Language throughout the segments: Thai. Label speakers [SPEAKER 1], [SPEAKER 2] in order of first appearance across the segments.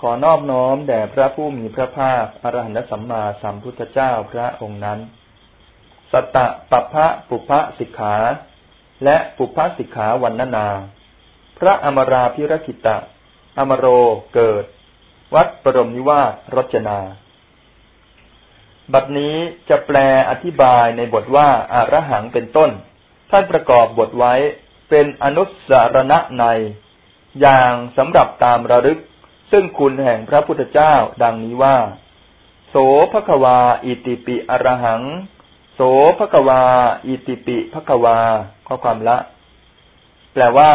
[SPEAKER 1] ขอนอบน้อมแด่พระผู้มีพระภาคอรหันตสัมมาสัมพุทธเจ้าพระองค์นั้นสัตตะปัพพะปุพพสิกขา และปุพพสิกขาวันนานาพระอมราพิรคิตะ อมโรเกิด วัดปรมนิวาสรจนา บัดนี้จะแปลอธิบายในบทว่าอารหังเป็นต้น ท่านประกอบบทไว้เป็นอนุสารณะใน อย่างสำหรับตามระลึก ซึ่งคุณแห่งพระพุทธเจ้าดังนี้ว่า โสภควา อิติปิอรหัง โสภควา อิติปิภควา ข้อความละ แปลว่า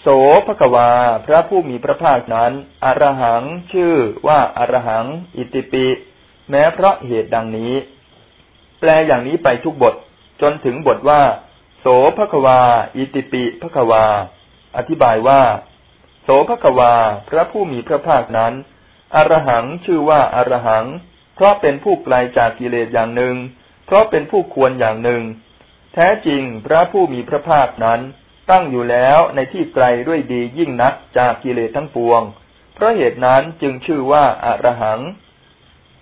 [SPEAKER 1] โสภควา พระผู้มีพระภาคนั้น อรหัง ชื่อว่าอรหัง อิติปิ แม้เพราะเหตุดังนี้ แปลอย่างนี้ไปทุกบท จนถึงบทว่า โสภควา อิติปิภควา อธิบายว่า สภควา พระผู้มีพระภาคนั้น อรหังชื่อว่าอรหัง เพราะเป็นผู้ไกลจากกิเลสอย่างหนึ่ง เพราะเป็นผู้ควรอย่างหนึ่ง แท้จริงพระผู้มีพระภาคนั้น ตั้งอยู่แล้วในที่ไกลด้วยดียิ่งนักจากกิเลสทั้งปวง เพราะเหตุนั้นจึงชื่อว่าอรหัง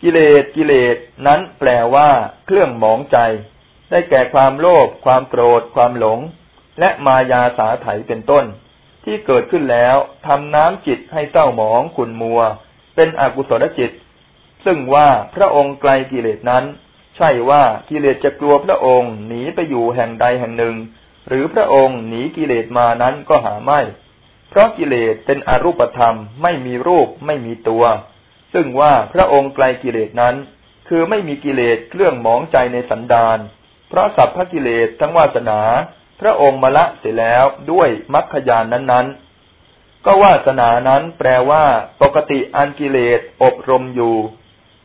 [SPEAKER 1] กิเลสกิเลสนั้นแปลว่าเครื่องหมองใจ ได้แก่ความโลภความโกรธ ความหลง และมายาสาไถเป็นต้น ที่เกิดขึ้นแล้วทำน้ำจิตให้เศร้าหมองขุนมัว เป็นอกุศลจิต ซึ่งว่าพระองค์ไกลกิเลสนั้น ใช่ว่ากิเลสจะกลัวพระองค์หนีไปอยู่แห่งใดแห่งหนึ่ง หรือพระองค์หนีกิเลสมานั้นก็หาไม่ เพราะกิเลสเป็นอรูปธรรมไม่มีรูปไม่มีตัว ซึ่งว่าพระองค์ไกลกิเลสนั้น คือไม่มีกิเลสเครื่องหมองใจในสันดานเพราะสัพพกิเลสทั้งวาสนา พระองค์มาละเสร็จแล้วด้วยมรรคญาณนั้นๆ ก็วาสนานั้นแปลว่า ปกติอันกิเลสอบรมอยู่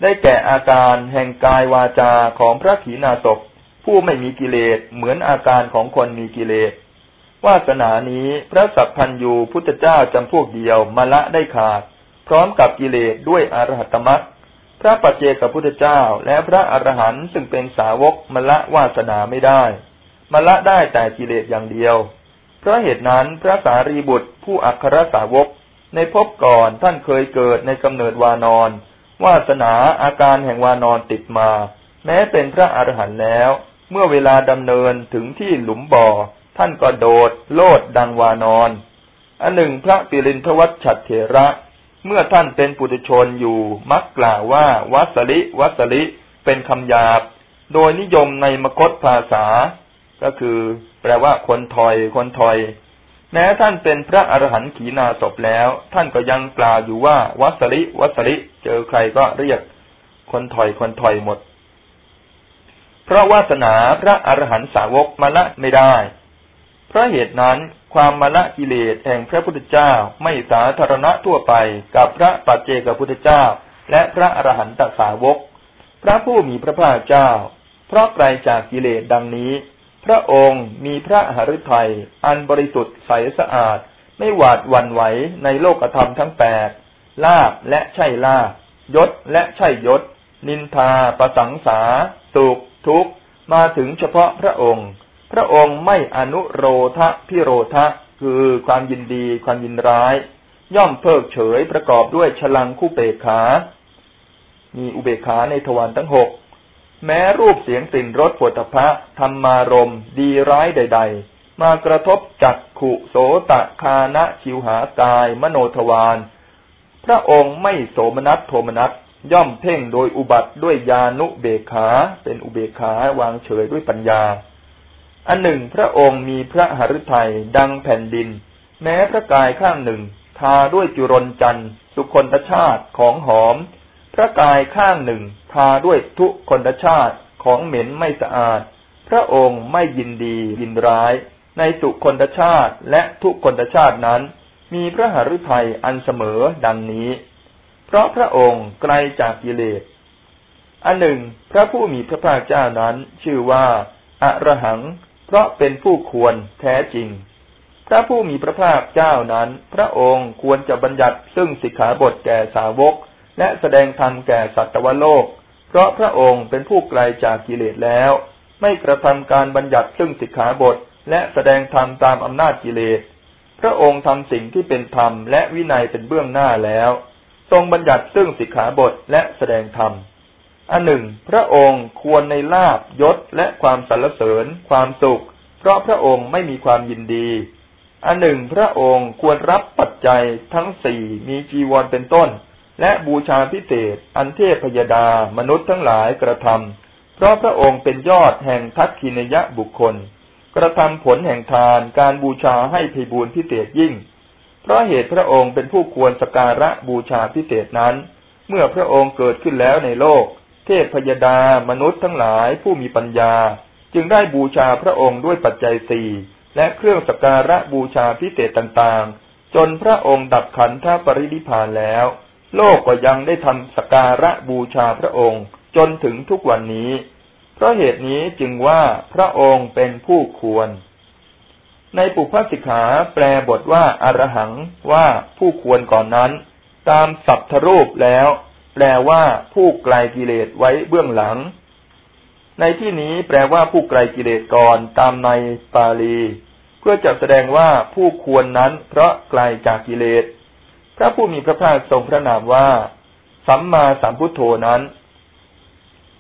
[SPEAKER 1] ได้แก่อาการแห่งกายวาจาของพระขีณาสพผู้ไม่มีกิเลสเหมือนอาการของคนมีกิเลส วาสนานี้พระสัพพันยูพุทธเจ้าจำพวกเดียวมาละได้ขาด พร้อมกับกิเลสด้วยอรหัตมรรคพระปัจเจกพุทธเจ้าและพระอรหันต์ซึ่งเป็นสาวกมละวาสนาไม่ได้ มาละได้แต่กิเลสอย่างเดียว เพราะเหตุนั้นพระสารีบุตรผู้อัครสาวก ในภพก่อนท่านเคยเกิดในกำเนิดวานอนวาสนาอาการแห่งวานอนติดมา แม้เป็นพระอรหันต์แล้ว เมื่อเวลาดำเนินถึงที่หลุมบ่อ ท่านก็โดด โลดดังวานอนอันหนึ่งพระปิรินทวัชฉัตเถระ เมื่อท่านเป็นปุถุชนอยู่มักกล่าวว่าวัสลิ วัสลิ เป็นคำหยาบ โดยนิยมในมคตภาษา ก็คือ แปลว่าคนถอยคนถอย แม้ท่านเป็นพระอรหันต์ขีณาศพแล้ว ท่านก็ยังกล่าวอยู่ว่า วัสริวัสริเจอใครก็เรียก คนถอยคนถอยหมด เพราะวาสนาพระอรหันตสาวกมาละไม่ได้ เพราะเหตุนั้นความมาละกิเลสแห่งพระพุทธเจ้าไม่สาธารณะทั่วไปกับพระปัจเจกพุทธเจ้า และพระอรหันตสาวก พระผู้มีพระภาคเจ้า เพราะไกลจากกิเลสดังนี้ พระองค์มีพระหฤทัยอันบริสุทธิ์ใสสะอาด ไม่หวาดหวั่นไหวในโลกธรรมทั้งแปดลาบและใช่ลาบยศและใช่ยศ นินทาประสังสาสุขทุกข์ มาถึงเฉพาะพระองค์ พระองค์ไม่อนุโรทะพิโรทะคือความยินดีความยินร้าย ย่อมเพิกเฉยประกอบด้วยฉลังคู่เปกขา มีอุเบกขาในทวารทั้งหก แม้รูปเสียงกลิ่นรสปวดพระธรรมารมดีร้ายใด ๆ มากระทบจักขุโสตะคานะชิวหากาย มโนทวารพระองค์ไม่โสมนัสโทมนัสย่อมเพ่งโดยอุบัติด้วยยานุเบขา เป็นอุเบขาวางเฉยด้วยปัญญา อันหนึ่งพระองค์มีพระหฤทัยดังแผ่นดิน แม้พระกายข้างหนึ่ง ทาด้วยจุรนจันทร์สุคนตชาติของหอม ระกายข้างหนึ่งทาด้วยทุกคนชาติของเหม็นไม่สะอาด พระองค์ไม่ยินดียินร้าย ในสุคนชาติและทุกคนชาตินั้น มีพระหฤทัยอันเสมอดังนี้ เพราะพระองค์ไกลจากกิเลสอันหนึ่ง พระผู้มีพระภาคเจ้านั้น ชื่อว่าอระหัง เพราะเป็นผู้ควรแท้จริง พระผู้มีพระภาคเจ้านั้น พระองค์ควรจะบัญญัติซึ่งสิกขาบทแก่สาวก และแสดงธรรมแก่สัตวโลก เพราะพระองค์เป็นผู้ไกลจากกิเลสแล้ว ไม่กระทำการบัญญัติซึ่งสิกขาบท และแสดงธรรมตามอำนาจกิเลส พระองค์ทำสิ่งที่เป็นธรรมและวินัยเป็นเบื้องหน้าแล้ว ทรงบัญญัติซึ่งสิกขาบทและแสดงธรรมอันหนึ่ง พระองค์ควรในลาบยศและความสรรเสริญ ความสุข เพราะพระองค์ไม่มีความยินดี อันหนึ่ง พระองค์ควรรับปัจจัยทั้งสี่มีจีวรเป็นต้น และบูชาพิเศษ อันเทพพยดามนุษย์ทั้งหลายกระทำเพราะพระองค์เป็นยอดแห่งทักขินยะบุคคล กระทำผลแห่งทานการบูชาให้พิบูรพิเศษยิ่ง เพราะเหตุพระองค์เป็นผู้ควรสการะบูชาพิเศษนั้น เมื่อพระองค์เกิดขึ้นแล้วในโลก เทพพยดามนุษย์ทั้งหลายผู้มีปัญญา จึงได้บูชาพระองค์ด้วยปัจจัยสี่และเครื่องสการะบูชาพิเศษต่างๆ จนพระองค์ดับขันธปรินิพานแล้ว โลกก็ยังได้ทำสการะบูชาพระองค์จนถึงทุกวันนี้ เพราะเหตุนี้จึงว่าพระองค์เป็นผู้ควร ในปุพพสิกขาแปลบทว่าอารหังว่าผู้ควรก่อนนั้น ตามสัพทรูปแล้ว แปลว่าผู้ไกลกิเลสไว้เบื้องหลัง ในที่นี้แปลว่าผู้ไกลกิเลสก่อนตามในปาลี เพื่อจะแสดงว่าผู้ควรนั้นเพราะไกลจากกิเลส พระผู้มีพระภาคทรงพระนามว่า สัมมาสัมพุทโธนั้น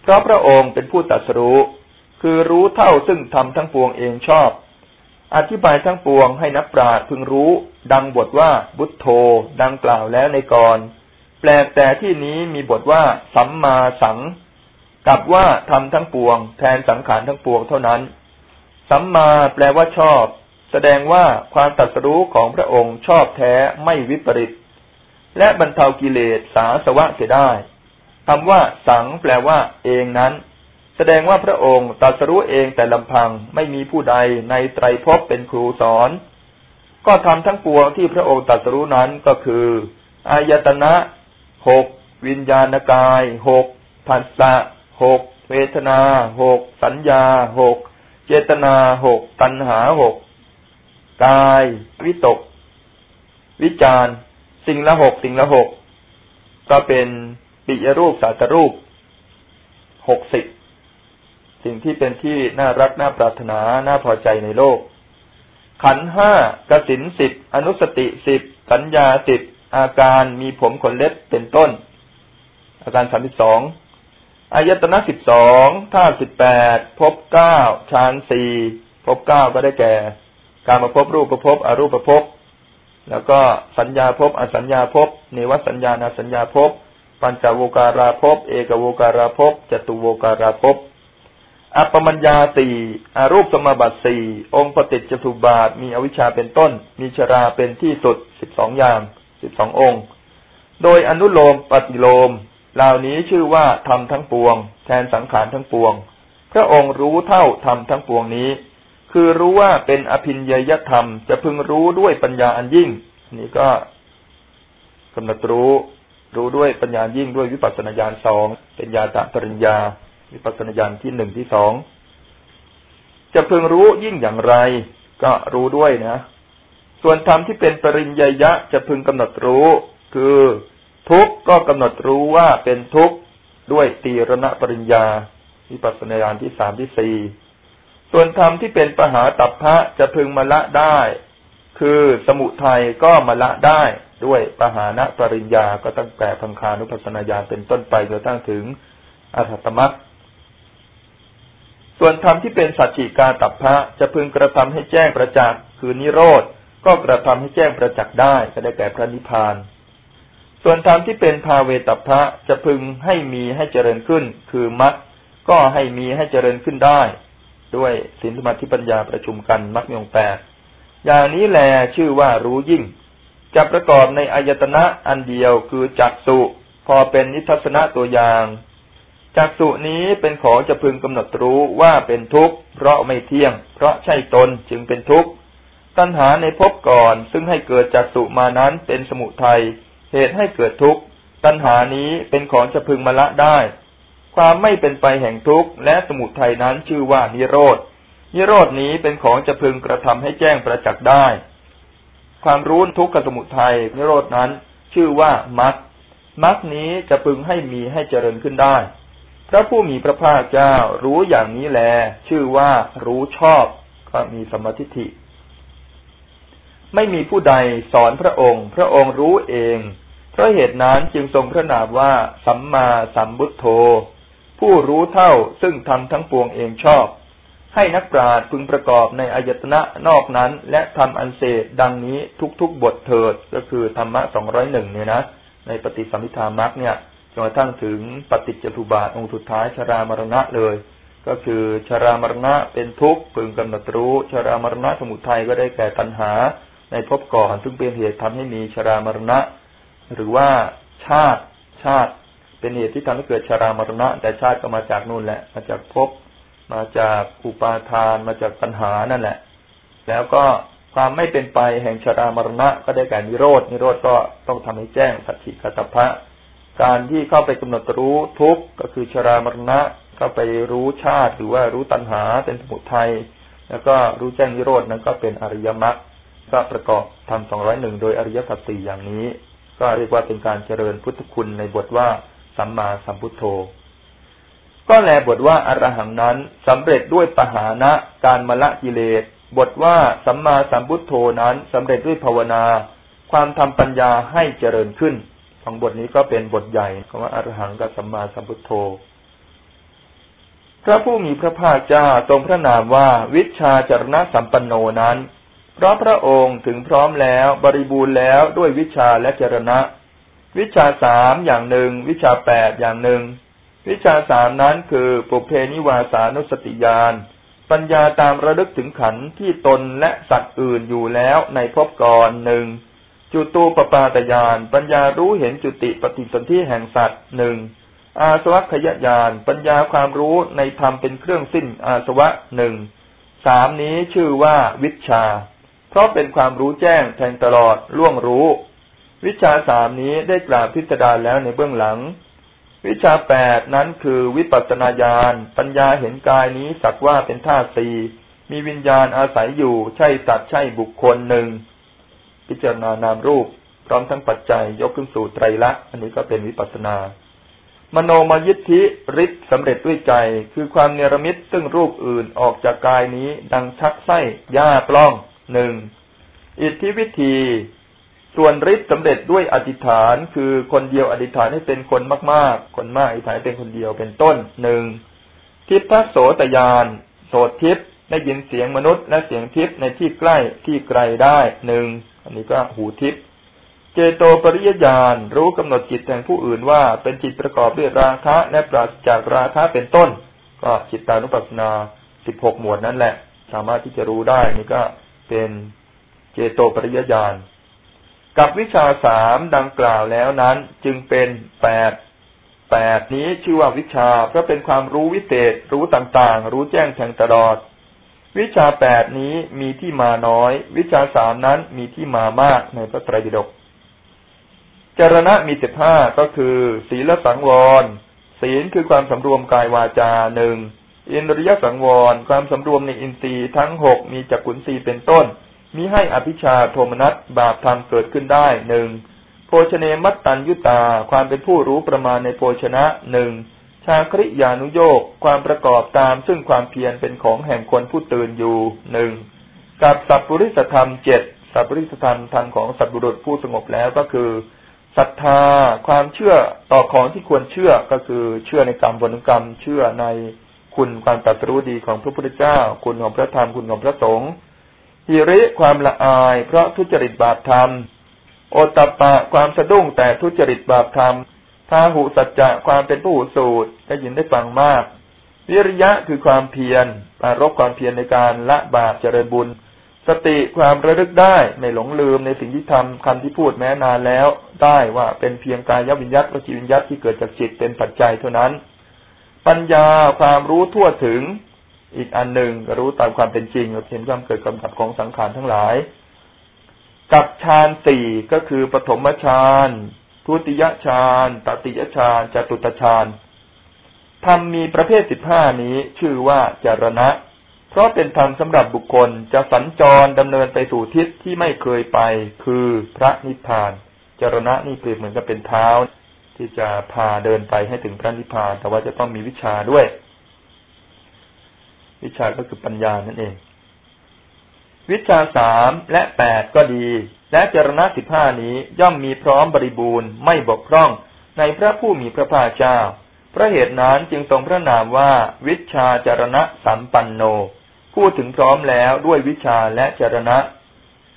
[SPEAKER 1] เพราะพระองค์เป็นผู้ตัดสรู้ คือรู้เท่าซึ่งทำทั้งปวงเองชอบ อธิบายทั้งปวงให้นักปราชญ์พึงรู้ ดังบทว่าบุตโธ ดังกล่าวแล้วในกรแปลแต่ที่นี้มีบทว่า สัมมาสัง กับว่าทำทั้งปวง แทนสังขารทั้งปวงเท่านั้น สัมมาแปลว่าชอบ แสดงว่าความตัดสู้ของพระองค์ชอบแท้ไม่วิปริต และบรรเทากิเลสสาสวะเสียได้คำว่าสังแปลว่า เองนั้น แสดงว่าพระองค์ตรัสรู้เองแต่ลำพังไม่มีผู้ใดในไตรภพเป็นครูสอน ก็ทำทั้งปวงที่พระองค์ตรัสรู้นั้นก็คืออายตนะหกวิญญาณกายหกผัสสะหกเวทนาหกสัญญาหกเจตนาหกตัณหาหกกาย วิตก วิจาร สิ่งละหกสิ่งละหกก็เป็นปิยรูปสัตรูปหกสิบสิ่งที่เป็นที่น่ารักน่าปรารถนาน่าพอใจในโลก ขันห้ากสินสิบอนุสติสิบสัญญาสิบอาการมีผมขนเล็บเป็นต้น อาการสามสิบสองอายตนะสิบสองท่าสิบแปดพบเก้าฌานสี่พบเก้าก็ได้แก่ การมาพบรูปประพบอรูปประพบ แล้วก็สัญญาภพอสัญญาภพเนวสัญญานสัญญาภพปัญจโวการาภพเอกโวการาภพจตุโวการาภพอัปมัญญาสี่อารูปสมบัติสี่องค์ปฏิจจุบาทมีอวิชชาเป็นต้น มีชราเป็นที่สุดสิบสองอย่างสิบสององค์ โดยอนุโลมปฏิโลมเหล่านี้ชื่อว่าทำทั้งปวง แทนสังขารทั้งปวง พระองค์รู้เท่าทำทั้งปวงนี้ คือรู้ว่าเป็นอภินยยธรรม จะพึงรู้ด้วยปัญญาอันยิ่ง นี่ก็กำหนดรู้รู้ด้วยปัญญายิ่งด้วยวิปัสสนาญาณสองเป็นญาตปริญญา วิปัสสนาญาณที่หนึ่งที่สองจะพึงรู้ยิ่งอย่างไร ก็รู้ด้วยนะ ส่วนธรรมที่เป็นปริญญยะจะพึงกำหนดรู้ คือทุกก็กำหนดรู้ว่าเป็นทุกข์ด้วยตีรณปริญญา วิปัสสนาญาณที่สามที่สี่ ส่วนธรรมที่เป็นปหาตัพพะจะพึงมาละได้ คือสมุทัยก็มาละได้ด้วยปหานะปริญญาก็ตั้งแต่พังคานุปัสนาญาเป็นต้นไปจนตั้งถึงอัตตมัคส่วนธรรมที่เป็นสัจจิกาตัพพะจะพึงกระทำให้แจ้งประจักษ์คือนิโรธก็กระทำให้แจ้งประจักษ์ได้ก็ได้แก่พระนิพพาน ส่วนธรรมที่เป็นภาเวตัพพะจะพึงให้มีให้เจริญขึ้น คือมรรคก็ให้มีให้เจริญขึ้นได้ ด้วยสินธรรมทิปัญญาประชุมกันมรรคมีองแปดอย่างนี้แลชื่อว่ารู้ยิ่ง จะประกอบในอายตนะอันเดียวคือจักสุพอเป็นนิทัศนะตัวอย่างจักสุนี้เป็นของจะพึงกำหนดรู้ว่าเป็นทุกข์ เพราะไม่เที่ยง เพราะใช่ตนจึงเป็นทุกข์ ตัณหาในภพก่อน ซึ่งให้เกิดจักสุมานั้นเป็นสมุทัยเหตุให้เกิดทุกข์ ตัณหานี้เป็นของจะพึงมาละได้ ความไม่เป็นไปแห่งทุกข์และสมุทัยนั้นชื่อว่านิโรธ นิโรดนี้เป็นของจะพึงกระทำให้แจ้งประจักษ์ได้ ความรู้ทุกข์กับสมุทัยนิโรดนั้น ชื่อว่ามัคมัคนี้จะพึงให้มีให้เจริญขึ้นได้ พระผู้มีพระภาคเจ้ารู้อย่างนี้แล ชื่อว่ารู้ชอบก็มีสมาธิิไม่มีผู้ใดสอนพระองค์ พระองค์รู้เอง เพราะเหตุนั้นจึงทรงพระนามว่า สัมมาสัมพุทโธ ผู้รู้เท่าซึ่งทำทั้งปวงเองชอบ ให้นักปราชญ์พึงประกอบในอายตนะนอกนั้น และทำอันเศษดังนี้ทุกๆบทเถิดก็คือธรรมะสองร้อยหนึ่งเนี่ยนะ ในปฏิสัมพิธามักเนี่ยจนกระทั่งถึงปฏิจจทุบาทองค์สุดท้ายชรามรณะเลย ก็คือชรามรณะเป็นทุกข์พึงกำหนดรู้ชรามรณะสมุทัยก็ได้แก่ตัณหา ในภพก่อนซึ่งเป็นเหตุทำให้มีชรามรณะ หรือว่าชาติชาติ เป็นเหตุที่ทำให้เกิดชรามรณะ แต่ชาติก็มาจากนู่นแหละ มาจากภพมาจากอุปาทาน มาจากปัญหานั่นแหละ แล้วก็ความไม่เป็นไปแห่งชรามรณะก็ได้แก่นิโรดนิโรธก็ต้องทำให้แจ้งสัจจิกตภะการที่เข้าไปกำหนดรู้ทุกข์ก็คือชรามรณะเข้าไปรู้ชาติหรือว่ารู้ตัณหาเป็นสมุทัยแล้วก็รู้แจ้งนิโรดนั้นก็เป็นอริยมรรคก็ประกอบทำสองร้อยหนึ่งโดยอริยสัจสี่อย่างนี้ ก็เรียกว่าเป็นการเจริญพุทธคุณในบทว่า สัมมาสัมพุทโธ ก็แลบทว่าอรหังนั้นสำเร็จด้วยปหานะการมละกิเลส บทว่าสัมมาสัมพุทโธนั้นสำเร็จด้วยภาวนา ความทำปัญญาให้เจริญขึ้นสองบทนี้ก็เป็นบทใหญ่คำว่าอรหังกับสัมมาสัมพุทโธ พระผู้มีพระภาคเจ้าทรงพระนามว่าวิชาจารณะสัมปันโนนั้น เพราะพระองค์ถึงพร้อมแล้วบริบูรณ์แล้วด้วยวิชาและจรณะ วิชาสามอย่างหนึ่ง วิชาแปดอย่างหนึ่ง วิชาสามนั้นคือปุเพนิวาสานุสติญาณปัญญาตามระลึกถึงขันที่ตนและสัตว์อื่นอยู่แล้วในภพก่อนหนึ่งจุตูปปาตยานปัญญารู้เห็นจุติปฏิสนธิแห่งสัตว์หนึ่งอาสวัคยญาณปัญญาความรู้ในธรรมเป็นเครื่องสิ้นอาสวะหนึ่งสามนี้ชื่อว่าวิชา เพราะเป็นความรู้แจ้งแทงตลอดล่วงรู้ วิชาสามนี้ได้กล่าวพิจารณาแล้วในเบื้องหลัง วิชาแปดนั้นคือวิปัสสนาญาณปัญญาเห็นกายนี้สักว่าเป็นธาตุสี่มีวิญญาณอาศัยอยู่ใช่สัตว์ใช่บุคคลหนึ่ง พิจารณานามรูป พร้อมทั้งปัจจัยยกขึ้นสู่ไตรลักษณ์อันนี้ก็เป็นวิปัสนา มโนมยิทธิฤทธิ์สำเร็จด้วยใจคือความเนรมิตซึ่งรูปอื่นออกจากกายนี้ดังชักไส้ย่าปล้องหนึ่งอิทธิวิธี ส่วนฤทธิ์สำเร็จด้วยอธิษฐานคือคนเดียวอธิษฐานให้เป็นคนมากๆ คนมากอธิษฐานเป็นคนเดียวเป็นต้นหนึ่งทิพโสตยาน โสทิพได้ยินเสียงมนุษย์และเสียงทิพในที่ใกล้ที่ไกลได้หนึ่งอันนี้ก็หูทิพย์เจโตปริยญาณรู้กำหนดจิตแห่งผู้อื่นว่าเป็นจิตประกอบด้วยราคะและปราศจากราคะเป็นต้น ก็จิตตานุปัสสนาสิบหกหมวดนั่นแหละ สามารถที่จะรู้ได้นี่ก็เป็นเจโตปริยญาณ กับวิชาสามดังกล่าวแล้วนั้นจึงเป็นแปดแปดนี้ชื่อว่าวิชาเพราะเป็นความรู้วิเศษ รู้ต่างๆ รู้แจ้งแทงตลอด วิชาแปดนี้มีที่มาน้อย วิชาสามนั้นมีที่มามากในพระไตรปิฎกจารณะมีสิบห้าก็คือ ศีลสังวร ศีลคือความสำรวมกายวาจาหนึ่งอินทรียสังวร ความสำรวมในอินทรีย์ทั้งหกมีจักขุนสีเป็นต้น มีให้อภิชาโทมนัสบาปธรรมเกิดขึ้นได้หนึ่งโภชเนมัตตัญยุตา ความเป็นผู้รู้ประมาณในโภชนะหนึ่งชาคริยานุโยกความประกอบตามซึ่งความเพียรเป็นของแห่งคนผู้ตื่นอยู่หนึ่งกับสัพปริสธรรมเจ็ดสัพปริสธรรมธรรมของสัตบุรุษผู้สงบแล้วก็คือศรัทธาความเชื่อต่อของที่ควรเชื่อก็คือเชื่อในกรรมผลกรรม เชื่อในคุณความตรัสรู้ดีของพระพุทธเจ้า คุณของพระธรรมคุณของพระสงฆ์ ฮิริความละอาย เพราะทุจริตบาปธรรม โอตปะความสะดุ้งแต่ทุจริตบาปธรรมพาหุสัจจะความเป็นผู้สูตรได้ยินได้ฟังมาก วิริยะคือความเพียรปารบความเพียรในการละบาปเจริญบุญ สติความระลึกได้ไม่หลงลืมในสิ่งที่ทำคำที่พูดแม้นานแล้ว ได้ว่าเป็นเพียงกายวิญญัตวจิวิญญัตที่เกิดจากจิตเป็นปัจจัยเท่านั้น ปัญญาความรู้ทั่วถึง อีกอันหนึ่งรู้ตามความเป็นจริงเห็นความเกิดกำกับของสังขารทั้งหลาย กับฌานสี่ก็คือปฐมฌานทุติยฌานตติยฌานจตุตฌานธรรมมีประเภทสิบห้านี้ชื่อว่าจารณะ เพราะเป็นธรรมสำหรับบุคคลจะสัญจรดำเนินไปสู่ทิศที่ไม่เคยไป คือพระนิพพาน จารณะนี่เปรียบเหมือนกับเป็นเท้า ที่จะพาเดินไปให้ถึงพระนิพพาน แต่ว่าจะต้องมีวิชาด้วย วิชาก็คือปัญญานั่นเอง วิชาสามและแปดก็ดี และจรณะสิบห้านี้ย่อมมีพร้อมบริบูรณ์ไม่บกพร่องในพระผู้มีพระภาคเจ้าพระเหตุนั้นจึงทรงพระนามว่าวิชาจารณะสัมปันโน พูดถึงพร้อมแล้วด้วยวิชาและจารณะ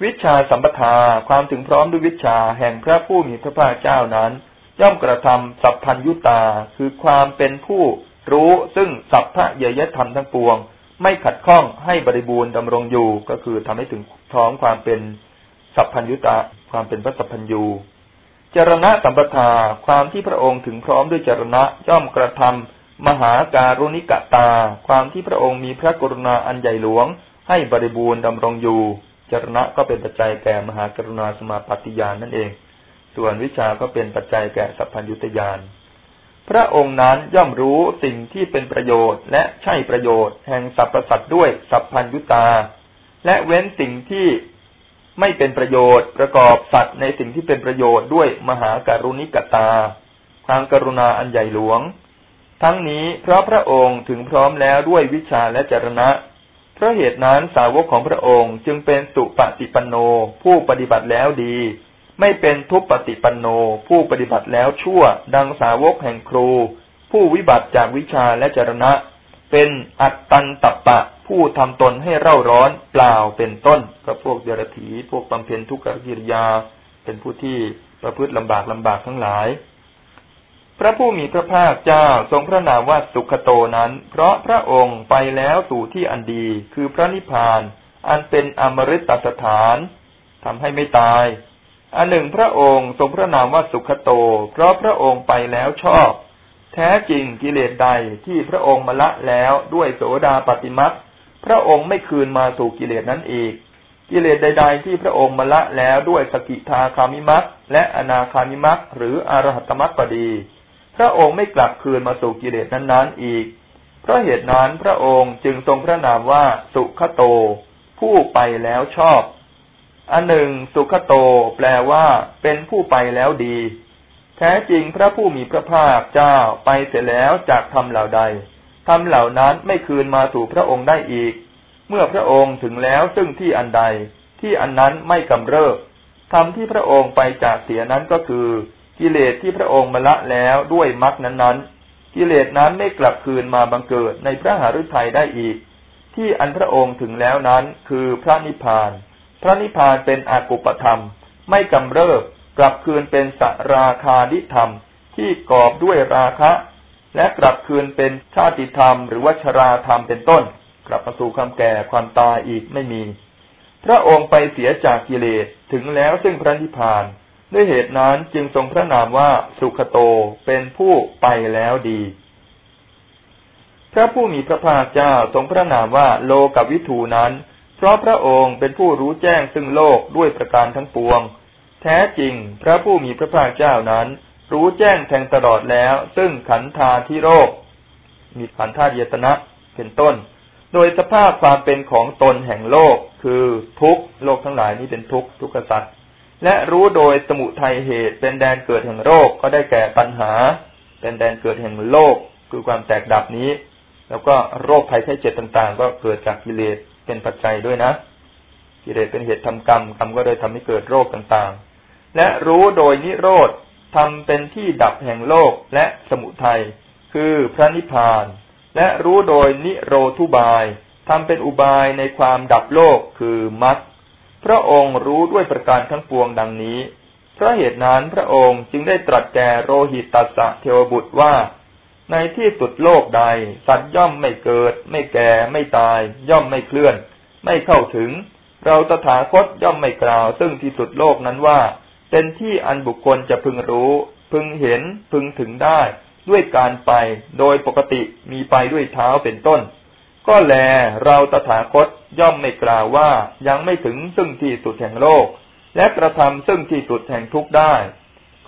[SPEAKER 1] วิชาสัมปทาความถึงพร้อมด้วยวิชาแห่งพระผู้มีพระภาคเจ้านั้น ย่อมกระทำสัพพัญยุตาคือความเป็นผู้รู้ซึ่งสัพพะเยยธรรมทั้งปวง ไม่ขัดข้องให้บริบูรณ์ดำรงอยู่ก็คือทำให้ถึงพร้อมความเป็นสัพพัญยุตาความเป็นพระสัพพัญญูจรณะสัมปทาความที่พระองค์ถึงพร้อมด้วยจรณะย่อมกระทำมหาการุณิกตา ความที่พระองค์มีพระกรุณาอันใหญ่หลวง ให้บริบูรณ์ดำรงอยู่ จรณะก็เป็นปัจจัยแก่มหากรุณาสมาปฏิญาณนั่นเอง ส่วนวิชาก็เป็นปัจจัยแก่สัพพัญยุตยาน พระองค์นั้นย่อมรู้สิ่งที่เป็นประโยชน์ และใช่ประโยชน์แห่งสรรพสัตว์ด้วยสัพพัญยุตา และเว้นสิ่งที่ไม่เป็นประโยชน์ประกอบสัตว์ในสิ่งที่เป็นประโยชน์ด้วยมหาการุณิกตาความกรุณาอันใหญ่หลวง ทั้งนี้เพราะพระองค์ถึงพร้อมแล้วด้วยวิชาและจรณะ เพราะเหตุนั้นสาวกของพระองค์จึงเป็นสุปฏิปันโนผู้ปฏิบัติแล้วดี ไม่เป็นทุปปฏิปันโน ผู้ปฏิบัติแล้วชั่ว ดังสาวกแห่งครู ผู้วิบัติจากวิชาและจรณะ เป็นอัตตันตปะ ผู้ทำตนให้เร่าร้อนเปล่าเป็นต้นก็พวกเดรัจฉีพวกบำเพ็ญทุกขกิริยา เป็นผู้ที่ประพฤติลำบากลำบากทั้งหลาย พระผู้มีพระภาคเจ้าทรงพระนามว่าสุขโตนั้น เพราะพระองค์ไปแล้วสู่ที่อันดีคือพระนิพพาน อันเป็นอมฤตสถานทำให้ไม่ตาย อันหนึ่งพระองค์ทรงพระนามว่าสุขโต เพราะพระองค์ไปแล้วชอบ แท้จริงกิเลสใดที่พระองค์มาละแล้วด้วยโสดาปฏิมัติพระองค์ไม่คืนมาสู่กิเลสนั้นอีก กิเลสใด ๆ ที่พระองค์มาละแล้วด้วยสกิทาคามิมักและอนาคามิมักหรืออรหัตมักก็ดี พระองค์ไม่กลับคืนมาสู่กิเลสนั้นๆอีก เพราะเหตุนั้นพระองค์จึงทรงพระนามว่าสุขโต ผู้ไปแล้วชอบ อันหนึ่งสุขโตแปลว่าเป็นผู้ไปแล้วดี แท้จริงพระผู้มีพระภาคเจ้าไปเสร็จแล้วจากทำเหล่าใดทำเหล่านั้นไม่คืนมาสู่พระองค์ได้อีก เมื่อพระองค์ถึงแล้วซึ่งที่อันใด ที่อันนั้นไม่กำเริบทำที่พระองค์ไปจากเสียนั้นก็คือ กิเลสที่พระองค์มาละแล้วด้วยมรรคนั้นๆ กิเลสนั้นไม่กลับคืนมาบังเกิดในพระหฤทัยได้อีก ที่อันพระองค์ถึงแล้วนั้นคือพระนิพพาน พระนิพพานเป็นอากุปธรรม ไม่กำเริบกลับคืนเป็นสราคาดิธรรม ที่กอบด้วยราคะ และกลับคืนเป็นชาติธรรม หรือว่าชราธรรมเป็นต้น กลับมาสู่ความแก่ความตายอีกไม่มี พระองค์ไปเสียจากกิเลสถึงแล้วซึ่งพระนิพพานด้วยเหตุนั้นจึงทรงพระนามว่าสุขโตเป็นผู้ไปแล้วดี พระผู้มีพระภาคเจ้าทรงพระนามว่าโลกวิถูนั้น ราะพระองค์เป็นผู้รู้แจ้งซึ่งโลกด้วยประการทั้งปวง แท้จริงพระผู้มีพระภาคเจ้านั้น รู้แจ้งแทงตลอดแล้ว ซึ่งขันธาที่โรค มีขันธาเยตนะเป็นต้น โดยสภาพความเป็นของตนแห่งโลกคือทุกโลกทั้งหลายนี้เป็นทุกทุกขสัตว์และรู้โดยสมุทัยเหตุเป็นแดนเกิดแห่งโรคก็ได้แก่ปัญหา เป็นแดนเกิดแห่งโลกคือความแตกดับนี้ แล้วก็โรคภัยไข้เจ็บต่างๆ ก็เกิดจากกิเลส เป็นปัจจัยด้วยนะ กิเลสเป็นเหตุทำกรรมกรรมก็เลยทำให้เกิดโรคต่างๆ และรู้โดยนิโรธทำเป็นที่ดับแห่งโลกและสมุทัยคือพระนิพพาน และรู้โดยนิโรธุบายทำเป็นอุบายในความดับโลกคือมัดพระองค์รู้ด้วยประการทั้งปวงดังนี้ เพราะเหตุนั้นพระองค์จึงได้ตรัสแก่โรหิตตัสสะเทวบุตรว่า ในที่สุดโลกใด สัตว์ย่อมไม่เกิด ไม่แก่ ไม่ตาย ย่อมไม่เคลื่อน ไม่เข้าถึง เราตถาคตย่อมไม่กล่าว ซึ่งที่สุดโลกนั้นว่า เป็นที่อันบุคคลจะพึงรู้ พึงเห็น พึงถึงได้ ด้วยการไป โดยปกติมีไปด้วยเท้าเป็นต้น ก็แล เราตถาคตย่อมไม่กล่าวว่ายังไม่ถึงซึ่งที่สุดแห่งโลก และกระทำซึ่งที่สุดแห่งทุกได้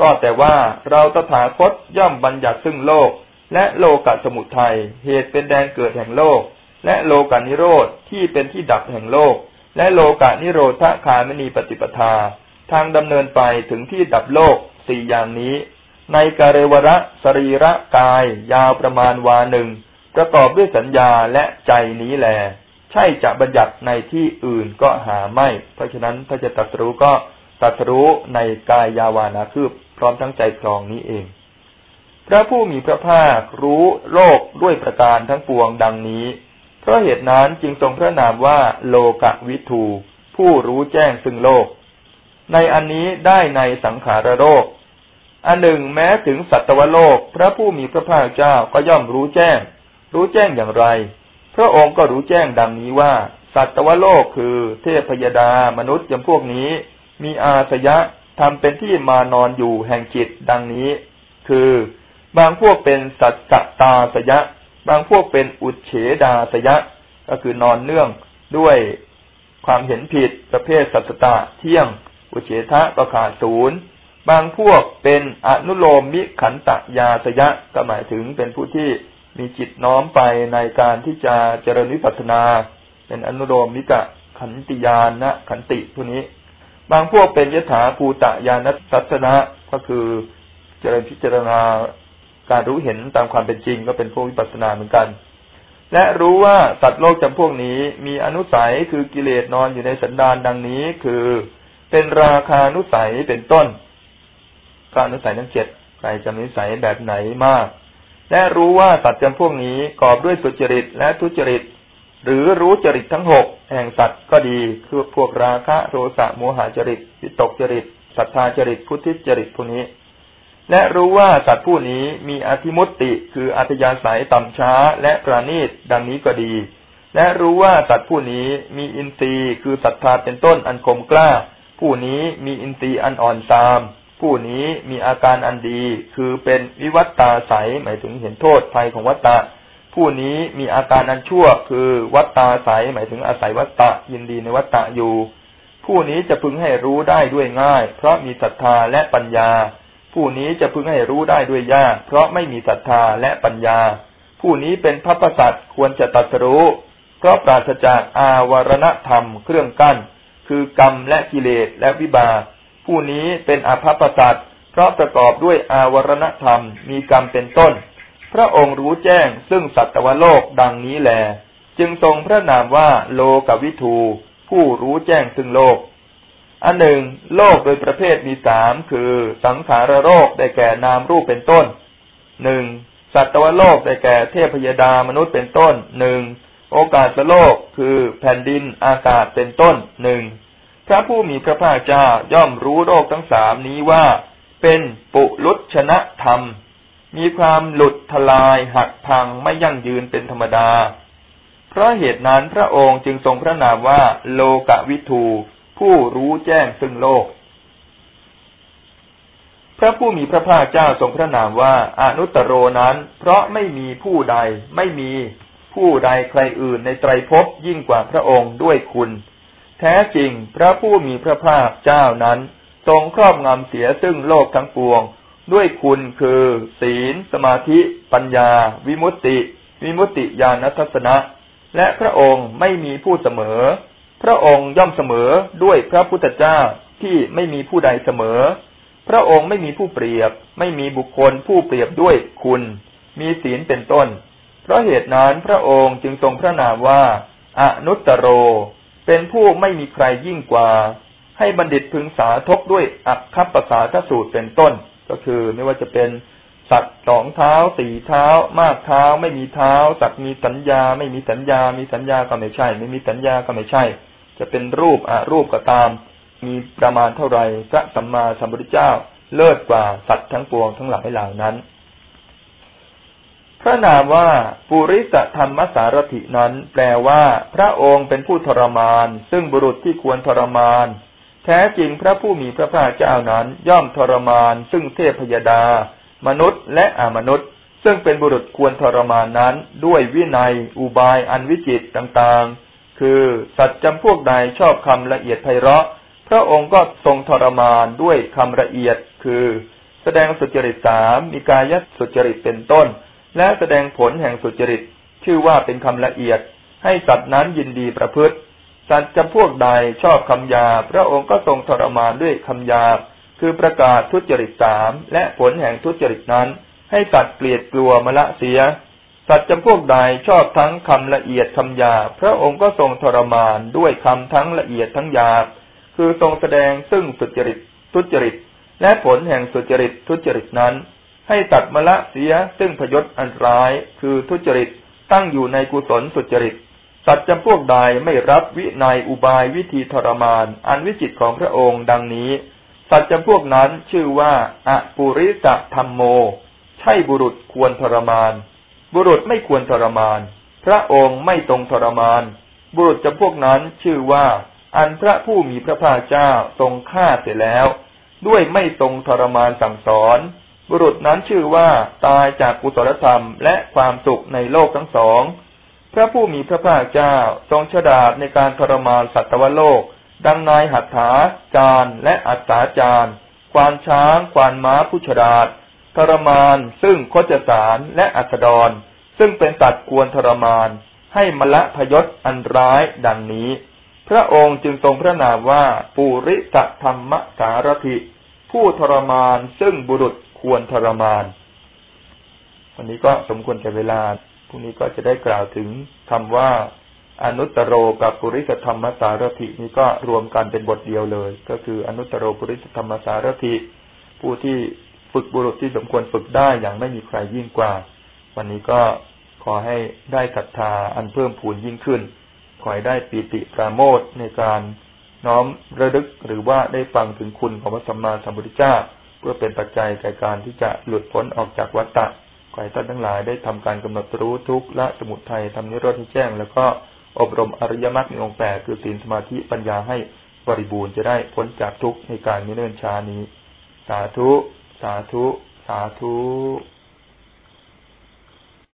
[SPEAKER 1] ก็แต่ว่าเราตถาคตย่อมบัญญัติซึ่งโลก และโลกสมุทัยเหตุเป็นแดนเกิดแห่งโลก และโลกานิโรธที่เป็นที่ดับแห่งโลก และโลกานิโรธคามณีปฏิปทา ทางดำเนินไปถึงที่ดับโลกสี่อย่างนี้ ในกาเรวระสรีระกาย ยาวประมาณวาหนึ่งประกอบด้วยสัญญาและใจนี้แลใช่จะบัญญัติในที่อื่นก็หาไม่ เพราะฉะนั้นถ้าจะตัดรู้ก็ตัสรู้ในกายยาวานาคืบพร้อมทั้งใจคลองนี้เอง พระผู้มีพระภาครู้โลกด้วยประการทั้งปวงดังนี้ เพราะเหตุนั้นจึงทรงพระนามว่าโลกวิทูผู้รู้แจ้งซึ่งโลก ในอันนี้ได้ในสังขารโลก อันหนึ่งแม้ถึงสัตวโลก พระผู้มีพระภาคเจ้าก็ย่อมรู้แจ้ง รู้แจ้งอย่างไร พระองค์ก็รู้แจ้งดังนี้ว่า สัตวโลกคือเทพยดามนุษย์ยำพวกนี้ มีอาสยะทำเป็นที่มานอนอยู่แห่งจิตดังนี้ คือ บางพวกเป็นสัจตาสยะ บางพวกเป็นอุเฉดาสยะ ก็คือนอนเนื่องด้วยความเห็นผิดประเภทสัตตะเที่ยง อุเฉทะก็ขาดศูนย์บางพวกเป็นอนุโลมมิขันตยาสยะก็หมายถึงเป็นผู้ที่มีจิตน้อมไปในการที่จะเจริญวิปัสสนา เป็นอนุโลมมิกะขันติยานะขันติพวกนี้ บางพวกเป็นยถาภูตะยานัสัสนะก็คือเจริญพิจารณา การรู้เห็นตามความเป็นจริงก็เป็นพวกวิปัสสนาเหมือนกัน และรู้ว่าสัตว์โลกจำพวกนี้มีอนุสัยคือกิเลสนอนอยู่ในสันดานดังนี้คือเป็นราคานุสัยเป็นต้นก็อนุสัยทั้งเจ็ดใครจะมีสัยแบบไหนมาก และรู้ว่าสัตว์จำพวกนี้กอบด้วยสุจริตและทุจริต หรือรู้จริตทั้งหกแห่งสัตว์ก็ดีคือพวกราคะโทสะโมหจริตวิตกจริตศรัทธาจริตพุทธิจริตพวกนี้ และรู้ว่าสัตว์ผู้นี้มีอธิมุตติคืออัธยาศัยต่ำช้าและประณีตดังนี้ก็ดี และรู้ว่าสัตว์ผู้นี้มีอินทรีย์คือศรัทธาเป็นต้นอันคมกล้า ผู้นี้มีอินทรีย์อันอ่อนตาม ผู้นี้มีอาการอันดี คือเป็นวิวัตตาใสหมายถึงเห็นโทษภัยของวัตตะ ผู้นี้มีอาการอันชั่วคือวัตตาใสหมายถึงอาศัยวัตตะยินดีในวัตตะอยู่ ผู้นี้จะพึงให้รู้ได้ด้วยง่าย เพราะมีศรัทธาและปัญญา ผู้นี้จะพึงให้รู้ได้ด้วยยาก เพราะไม่มีศรัทธาและปัญญา ผู้นี้เป็นพระประสัตควรจะตัดสู้ เพราะปราศจากอาวรณธรรมเครื่องกั้น คือกรรมและกิเลสและวิบาผู้นี้เป็นอภัพสัตเพราะประกอบด้วยอาวรณธรรมมีกรรมเป็นต้น พระองค์รู้แจ้งซึ่งสัตวโลกดังนี้แล จึงทรงพระนามว่าโลกวิทูผู้รู้แจ้งซึ่งโลก อันหนึ่ง โลกโดยประเภทมีสามคือสังขารโลกได้แก่นามรูปเป็นต้นหนึ่งสัตวโลกได้แก่เทพยดามนุษย์เป็นต้นหนึ่งโอกาสโลกคือแผ่นดินอากาศเป็นต้นหนึ่งพระผู้มีพระภาคเจ้าย่อมรู้โลกทั้งสามนี้ว่า เป็นปุลุชนะธรรม มีความหลุดทลายหักพังไม่ยั่งยืนเป็นธรรมดา เพราะเหตุนั้นพระองค์จึงทรงพระนามว่าโลกวิทู ผู้รู้แจ้งซึ่งโลก พระผู้มีพระภาคเจ้าทรงพระนามว่าอนุตตรนั้น เพราะไม่มีผู้ใด ไม่มีผู้ใดใครอื่นในไตรภพยิ่งกว่าพระองค์ด้วยคุณ แท้จริงพระผู้มีพระภาคเจ้านั้น ทรงครอบงำเสียซึ่งโลกทั้งปวง ด้วยคุณคือ ศีล สมาธิ ปัญญา วิมุตติ วิมุตติญาณทัศนะ และพระองค์ไม่มีผู้เสมอ พระองค์ย่อมเสมอด้วยพระพุทธเจ้าที่ไม่มีผู้ใดเสมอ พระองค์ไม่มีผู้เปรียบ ไม่มีบุคคลผู้เปรียบด้วยคุณ มีศีลเป็นต้น เพราะเหตุนั้นพระองค์จึงทรงพระนามว่า อนุตตโร เป็นผู้ไม่มีใครยิ่งกว่า ให้บัณฑิตพึงสาทกด้วยอักคับภาษาทสูตรเป็นต้น ก็คือไม่ว่าจะเป็น สัตว์สองเท้าสี่เท้า มากเท้า ไม่มีเท้า สัตว์มีสัญญา ไม่มีสัญญา มีสัญญาก็ไม่ใช่ ไม่มีสัญญาก็ไม่ใช่ จะเป็นรูปอะรูปก็ตาม มีประมาณเท่าไหร่พระสัมมาสัมพุทธเจ้าเลิศกว่าสัตว์ทั้งปวงทั้งหลายเหล่านั้น พระนามว่าปุริสธรรมสารถินั้น แปลว่า พระองค์เป็นผู้ทรมาน ซึ่งบุรุษที่ควรทรมาน แท้จริงพระผู้มีพระภาคเจ้านั้น ย่อมทรมาน ซึ่งเทพยดา มนุษย์และอมนุษย์ ซึ่งเป็นบุรุษควรทรมานนั้น ด้วยวินัย อุบายอันวิจิตต่างๆ คือสัตว์จำพวกใดชอบคำละเอียดไพเราะ พระองค์ก็ทรงทรมานด้วยคำละเอียด คือ แสดงสุจริตสามมีกายสุจริตเป็นต้น และแสดงผลแห่งสุจริต ชื่อว่าเป็นคำละเอียด ให้สัตว์นั้นยินดีประพฤติสัตว์จำพวกใดชอบคำยา พระองค์ก็ทรงทรมานด้วยคำยา คือประกาศทุจริตสามและผลแห่งทุจริตนั้น ให้สัตว์เกลียดกลัวมละเสีย สัตว์จำพวกใดชอบทั้งคำละเอียดคำยาพระองค์ก็ทรงทรมานด้วยคำทั้งละเอียดทั้งยาคือทรงแสดงซึ่งสุจริตทุจริต และผลแห่งสุจริตทุจริตนั้น ให้ตัดมละเสียซึ่งพยศอันร้าย คือทุจริตตั้งอยู่ในกุศลสุจริต สัตว์จำพวกใดไม่รับวินัยอุบายวิธีทรมาน อันวิจิตของพระองค์ดังนี้ สัตว์จำพวกนั้นชื่อว่าอปุริสธรรมโม ใช่บุรุษควรทรมาน บุรุษไม่ควรทรมาน พระองค์ไม่ตรงทรมาน บุรุษจำพวกนั้นชื่อว่า อันพระผู้มีพระภาคเจ้าทรงฆ่าเสร็จแล้ว ด้วยไม่ทรงทรมานสั่งสอน บุรุษนั้นชื่อว่าตายจากกุศลธรรมและความสุขในโลกทั้งสอง พระผู้มีพระภาคเจ้าทรงฉดาดในการทรมานสัตวโลก ดังนายหัตถาจารและอัตตาจารควานช้าง ควานม้าผู้ฉดาดทรมาน ซึ่งโคจสารและอัสดร ซึ่งเป็นตัดควรทรมาน ให้มละพยศอันร้ายดังนี้ พระองค์จึงทรงพระนามว่าปุริสธรรมสารถิ ผู้ทรมานซึ่งบุรุษควรทรมาน วันนี้ก็สมควรแก่เวลาพรุ่งนี้ก็จะได้กล่าวถึงคำว่า อนุตตรโรกับปุริสธรรมสารถินี้ก็รวมกันเป็นบทเดียวเลย ก็คืออนุตตรโรปุริสธรรมสารถิผู้ที่ฝึกบุรุษที่สมควรฝึกได้อย่างไม่มีใครยิ่งกว่า วันนี้ก็ขอให้ได้ศรัทธาอันเพิ่มพูนยิ่งขึ้น ขอให้ได้ปีติปราโมทในการน้อมระลึกหรือว่าได้ฟังถึงคุณของพระสัมมาสัมพุทธเจ้า เพื่อเป็นปัจจัยแก่การที่จะหลุดพ้นออกจากวัฏฏะขอให้ท่านทั้งหลายได้ทำการกำหนดรู้ทุกข์ละสมุทัยทำนิโรธให้แจ้งแล้วก็ อบรมอริยมรรคในองค์แปดคือศีลสมาธิปัญญาให้บริบูรณ์จะได้พ้นจากทุกข์ในการไม่เนิ่นช้านี้ สาธุ สาธุ สาธุ